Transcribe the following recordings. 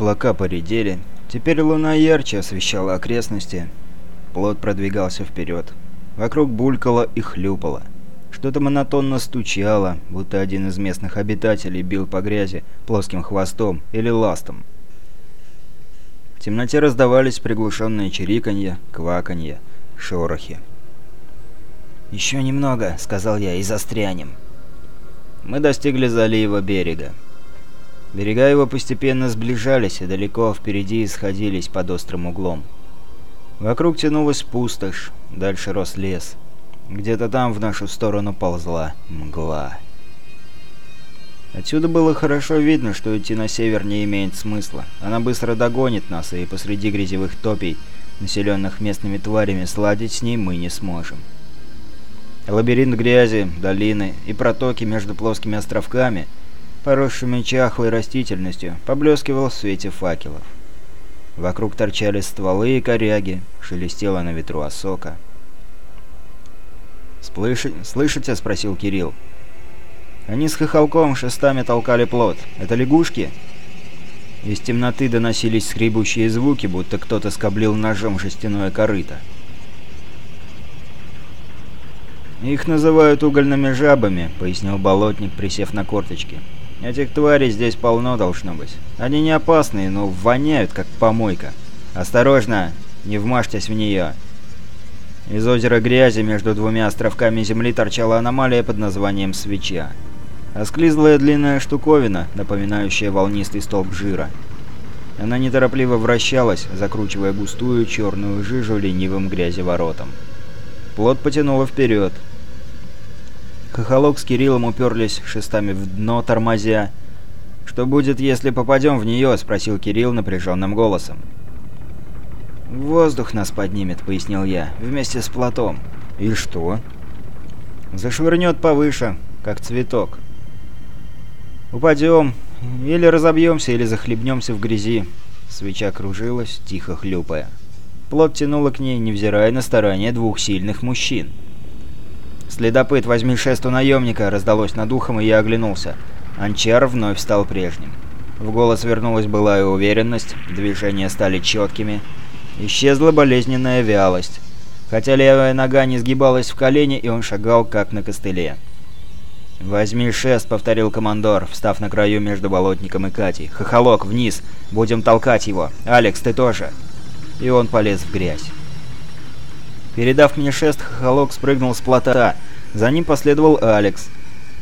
Облака поредели. Теперь луна ярче освещала окрестности. Плот продвигался вперед. Вокруг булькало и хлюпало. Что-то монотонно стучало, будто один из местных обитателей бил по грязи плоским хвостом или ластом. В темноте раздавались приглушенные чириканье, кваканье, шорохи. «Еще немного», — сказал я, — «и застрянем». Мы достигли залива берега. Берега его постепенно сближались и далеко впереди сходились под острым углом. Вокруг тянулась пустошь, дальше рос лес. Где-то там в нашу сторону ползла мгла. Отсюда было хорошо видно, что идти на север не имеет смысла. Она быстро догонит нас, и посреди грязевых топий, населенных местными тварями, сладить с ней мы не сможем. Лабиринт грязи, долины и протоки между плоскими островками, поросшими чахлой растительностью, поблескивал в свете факелов. Вокруг торчали стволы и коряги, шелестела на ветру осока. «Слышите?» — слышите? спросил Кирилл. Они с хохолком шестами толкали плод. «Это лягушки?» Из темноты доносились скребущие звуки, будто кто-то скоблил ножом жестяное корыто. «Их называют угольными жабами», — пояснил болотник, присев на корточки. «Этих тварей здесь полно должно быть. Они не опасные, но воняют, как помойка. Осторожно, не вмажьтесь в нее». Из озера грязи между двумя островками земли торчала аномалия под названием «Свеча». Осклизлая длинная штуковина, напоминающая волнистый столб жира. Она неторопливо вращалась, закручивая густую черную жижу ленивым грязеворотом. Плот потянуло вперед. Хохолок с Кириллом уперлись шестами в дно, тормозя. «Что будет, если попадем в нее?» — спросил Кирилл напряженным голосом. «Воздух нас поднимет», — пояснил я, — «вместе с плотом». «И что?» «Зашвырнет повыше, как цветок». «Упадем, или разобьемся, или захлебнемся в грязи». Свеча кружилась, тихо хлюпая. Плот тянуло к ней, невзирая на старания двух сильных мужчин. «Следопыт, возьми шест у наемника!» — раздалось над ухом, и я оглянулся. Анчар вновь стал прежним. В голос вернулась былая уверенность, движения стали четкими. Исчезла болезненная вялость. Хотя левая нога не сгибалась в колени, и он шагал как на костыле. «Возьми шест», — повторил командор, встав на краю между болотником и Катей. «Хохолок, вниз! Будем толкать его! Алекс, ты тоже!» И он полез в грязь. Передав мне шест, хохолок спрыгнул с плота. За ним последовал Алекс.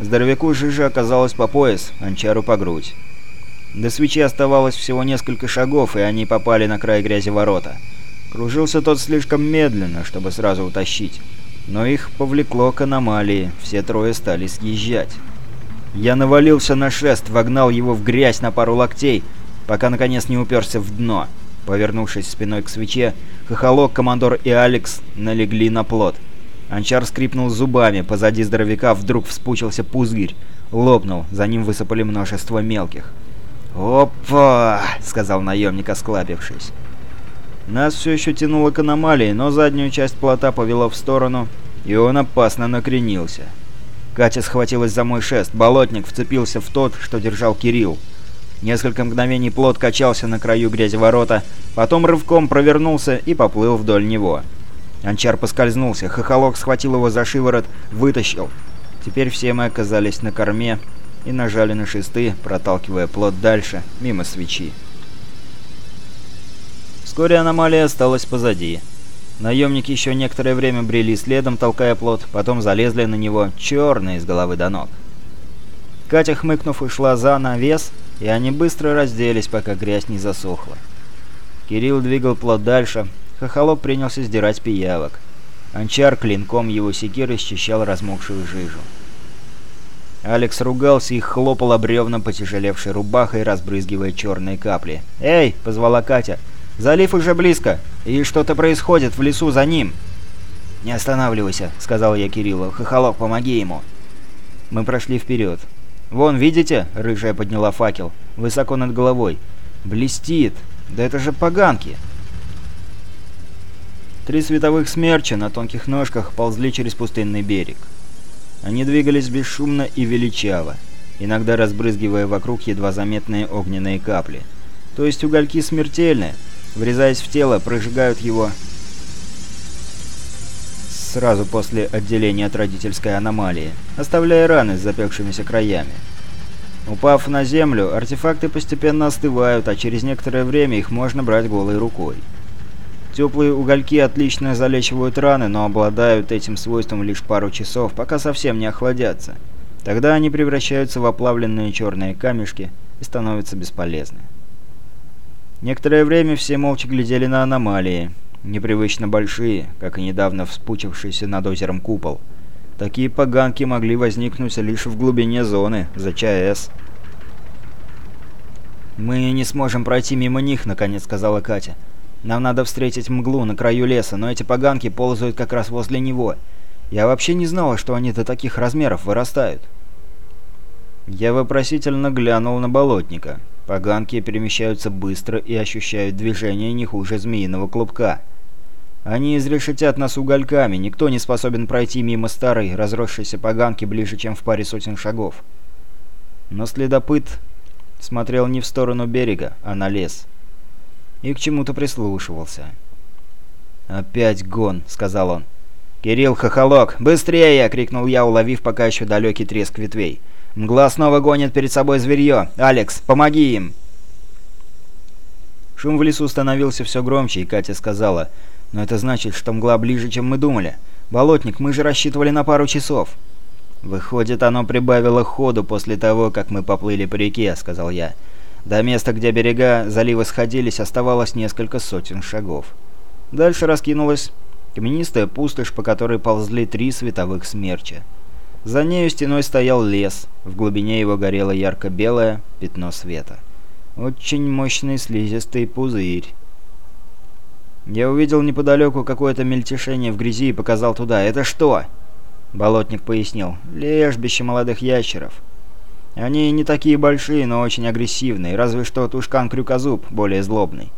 Здоровяку жижа оказалось по пояс, анчару по грудь. До свечи оставалось всего несколько шагов, и они попали на край грязи ворота. Кружился тот слишком медленно, чтобы сразу утащить. Но их повлекло к аномалии, все трое стали съезжать. Я навалился на шест, вогнал его в грязь на пару локтей, пока наконец не уперся в дно. Повернувшись спиной к свече, Хохолок, Командор и Алекс налегли на плот. Анчар скрипнул зубами, позади здоровяка вдруг вспучился пузырь. Лопнул, за ним высыпали множество мелких. «Опа!» — сказал наемник, осклабившись. Нас все еще тянуло к аномалии, но заднюю часть плота повело в сторону, и он опасно накренился. Катя схватилась за мой шест, болотник вцепился в тот, что держал Кирилл. Несколько мгновений плот качался на краю грязи ворота, потом рывком провернулся и поплыл вдоль него. Анчар поскользнулся, хохолок схватил его за шиворот, вытащил. Теперь все мы оказались на корме и нажали на шесты, проталкивая плот дальше, мимо свечи. Вскоре аномалия осталась позади. Наемники еще некоторое время брели следом, толкая плот, потом залезли на него, черные с головы до ног. Катя, хмыкнув, ушла за навес, и они быстро разделись, пока грязь не засохла. Кирилл двигал плод дальше, Хохолок принялся сдирать пиявок. Анчар клинком его секиры счищал размокшую жижу. Алекс ругался и хлопал обревном потяжелевшей рубахой, разбрызгивая черные капли. «Эй!» — позвала Катя. «Залив уже близко, и что-то происходит в лесу за ним!» «Не останавливайся», — сказал я Кириллу. «Хохолок, помоги ему!» Мы прошли вперед. «Вон, видите?» — рыжая подняла факел. Высоко над головой. «Блестит! Да это же поганки!» Три световых смерча на тонких ножках ползли через пустынный берег. Они двигались бесшумно и величаво, иногда разбрызгивая вокруг едва заметные огненные капли. То есть угольки смертельны, врезаясь в тело, прожигают его сразу после отделения от родительской аномалии, оставляя раны с запекшимися краями. Упав на землю, артефакты постепенно остывают, а через некоторое время их можно брать голой рукой. Теплые угольки отлично залечивают раны, но обладают этим свойством лишь пару часов, пока совсем не охладятся. Тогда они превращаются в оплавленные черные камешки и становятся бесполезны. Некоторое время все молча глядели на аномалии, непривычно большие, как и недавно вспучившийся над озером купол. Такие поганки могли возникнуть лишь в глубине зоны, за ЧАЭС. «Мы не сможем пройти мимо них», — наконец сказала Катя. «Нам надо встретить мглу на краю леса, но эти поганки ползают как раз возле него. Я вообще не знала, что они до таких размеров вырастают». Я вопросительно глянул на болотника. Поганки перемещаются быстро и ощущают движение не хуже змеиного клубка. Они изрешетят нас угольками, никто не способен пройти мимо старой, разросшейся поганки ближе, чем в паре сотен шагов. Но следопыт смотрел не в сторону берега, а на лес. И к чему-то прислушивался. «Опять гон», — сказал он. «Кирилл, хохолок, быстрее!» — крикнул я, уловив пока еще далекий треск ветвей. Мгла снова гонит перед собой зверье. Алекс, помоги им!» Шум в лесу становился все громче, и Катя сказала, «Но это значит, что мгла ближе, чем мы думали. Болотник, мы же рассчитывали на пару часов». «Выходит, оно прибавило ходу после того, как мы поплыли по реке», — сказал я. До места, где берега залива сходились, оставалось несколько сотен шагов. Дальше раскинулась каменистая пустошь, по которой ползли три световых смерча. За нею стеной стоял лес, в глубине его горело ярко-белое пятно света. Очень мощный слизистый пузырь. Я увидел неподалеку какое-то мельтешение в грязи и показал туда. «Это что?» Болотник пояснил. «Лежбище молодых ящеров. Они не такие большие, но очень агрессивные, разве что тушкан-крюкозуб более злобный.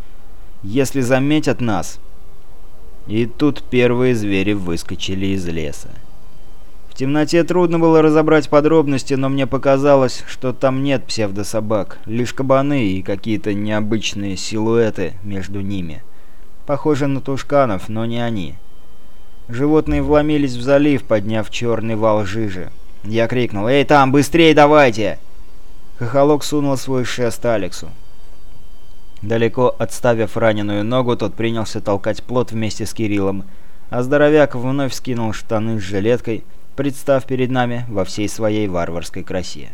Если заметят нас...» И тут первые звери выскочили из леса темноте трудно было разобрать подробности, но мне показалось, что там нет псевдособак, лишь кабаны и какие-то необычные силуэты между ними. Похоже на тушканов, но не они. Животные вломились в залив, подняв черный вал жижи. Я крикнул «Эй, там, быстрее давайте!» Хохолок сунул свой шест Алексу. Далеко отставив раненую ногу, тот принялся толкать плот вместе с Кириллом, а здоровяк вновь скинул штаны с жилеткой представ перед нами во всей своей варварской красе.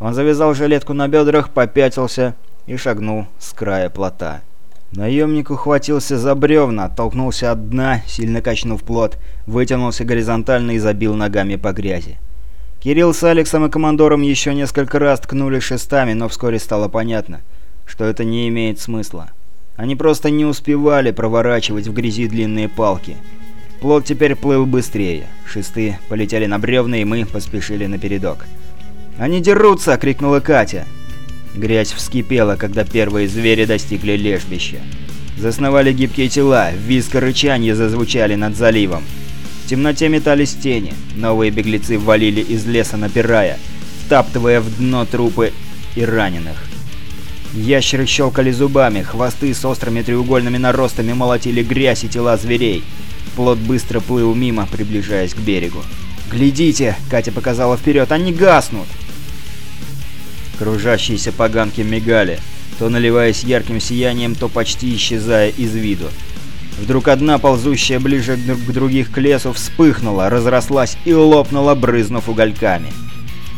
Он завязал жилетку на бедрах, попятился и шагнул с края плота. Наемник ухватился за бревна, оттолкнулся от дна, сильно качнув плот, вытянулся горизонтально и забил ногами по грязи. Кирилл с Алексом и командором еще несколько раз ткнули шестами, но вскоре стало понятно, что это не имеет смысла. Они просто не успевали проворачивать в грязи длинные палки — Плот теперь плыл быстрее. Шесты полетели на бревна, и мы поспешили на передок. «Они дерутся!» — крикнула Катя. Грязь вскипела, когда первые звери достигли лежбища. Засновали гибкие тела, визг и рычанье зазвучали над заливом. В темноте метались тени, новые беглецы валили из леса, напирая, втаптывая в дно трупы и раненых. Ящеры щелкали зубами, хвосты с острыми треугольными наростами молотили грязь и тела зверей. Плот быстро плыл мимо, приближаясь к берегу. «Глядите!» — Катя показала вперед. «Они гаснут!» Кружащиеся поганки мигали, то наливаясь ярким сиянием, то почти исчезая из виду. Вдруг одна, ползущая ближе к других к лесу, вспыхнула, разрослась и лопнула, брызнув угольками.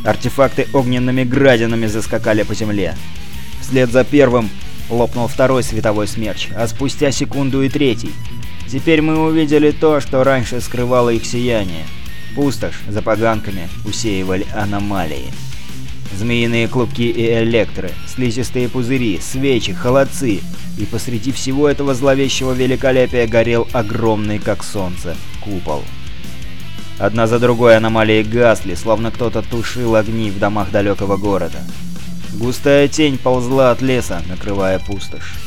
Артефакты огненными градинами заскакали по земле. Вслед за первым лопнул второй световой смерч, а спустя секунду и третий. Теперь мы увидели то, что раньше скрывало их сияние. Пустошь за поганками усеивали аномалии. Змеиные клубки и электры, слизистые пузыри, свечи, холодцы. И посреди всего этого зловещего великолепия горел огромный, как солнце, купол. Одна за другой аномалии гасли, словно кто-то тушил огни в домах далекого города. Густая тень ползла от леса, накрывая пустошь.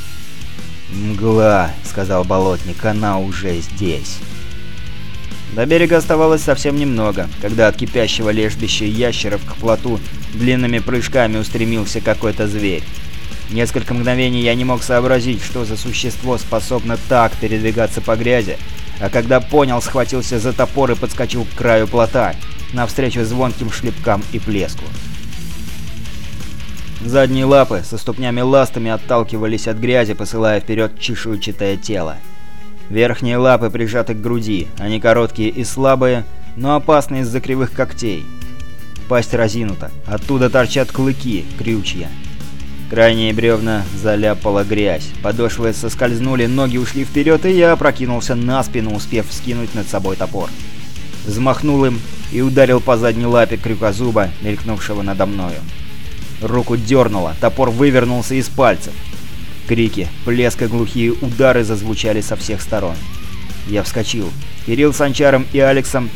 «Мгла», — сказал болотник, — «она уже здесь». До берега оставалось совсем немного, когда от кипящего лежбища ящеров к плоту длинными прыжками устремился какой-то зверь. Несколько мгновений я не мог сообразить, что за существо способно так передвигаться по грязи, а когда понял, схватился за топор и подскочил к краю плота, навстречу звонким шлепкам и плеску. Задние лапы со ступнями-ластами отталкивались от грязи, посылая вперед чешуйчатое тело. Верхние лапы прижаты к груди, они короткие и слабые, но опасны из-за кривых когтей. Пасть разинута, оттуда торчат клыки, крючья. Крайние бревна заляпала грязь, подошвы соскользнули, ноги ушли вперед, и я опрокинулся на спину, успев вскинуть над собой топор. Взмахнул им и ударил по задней лапе крюкозуба, мелькнувшего надо мною. Руку дернуло, топор вывернулся из пальцев. Крики, плеск и глухие удары зазвучали со всех сторон. Я вскочил. Кирилл с Анчаром и Алексом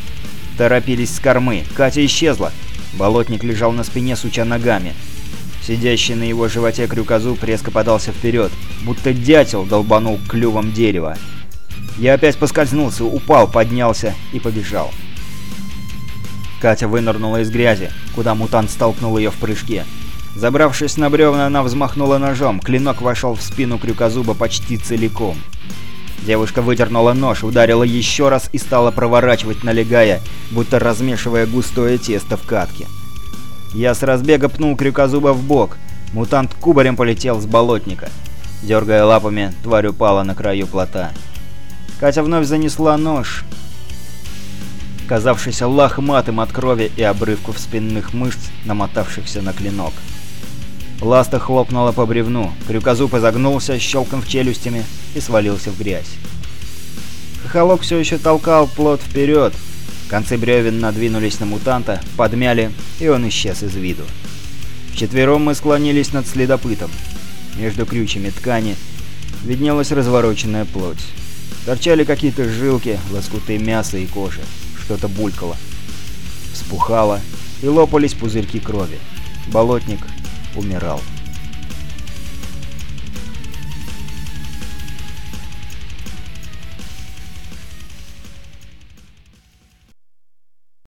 торопились с кормы. Катя исчезла. Болотник лежал на спине, суча ногами. Сидящий на его животе крюкозуб резко подался вперед, будто дятел долбанул клювом дерева. Я опять поскользнулся, упал, поднялся и побежал. Катя вынырнула из грязи, куда мутант столкнул ее в прыжке. Забравшись на бревна, она взмахнула ножом, клинок вошел в спину крюкозуба почти целиком. Девушка выдернула нож, ударила еще раз и стала проворачивать, налегая, будто размешивая густое тесто в катке. Я с разбега пнул крюкозуба в бок. Мутант кубарем полетел с болотника. Дергая лапами, тварь упала на краю плота. Катя вновь занесла нож, казавшийся лохматым от крови и обрывков спинных мышц, намотавшихся на клинок. Ласта хлопнула по бревну, крюкозуб изогнулся, щелкнув челюстями, и свалился в грязь. Хохолок все еще толкал плот вперед. Концы бревен надвинулись на мутанта, подмяли, и он исчез из виду. Вчетвером мы склонились над следопытом. Между крючьями ткани виднелась развороченная плоть. Торчали какие-то жилки, лоскуты мяса и кожи. Что-то булькало. Вспухало, и лопались пузырьки крови. Болотник умирал.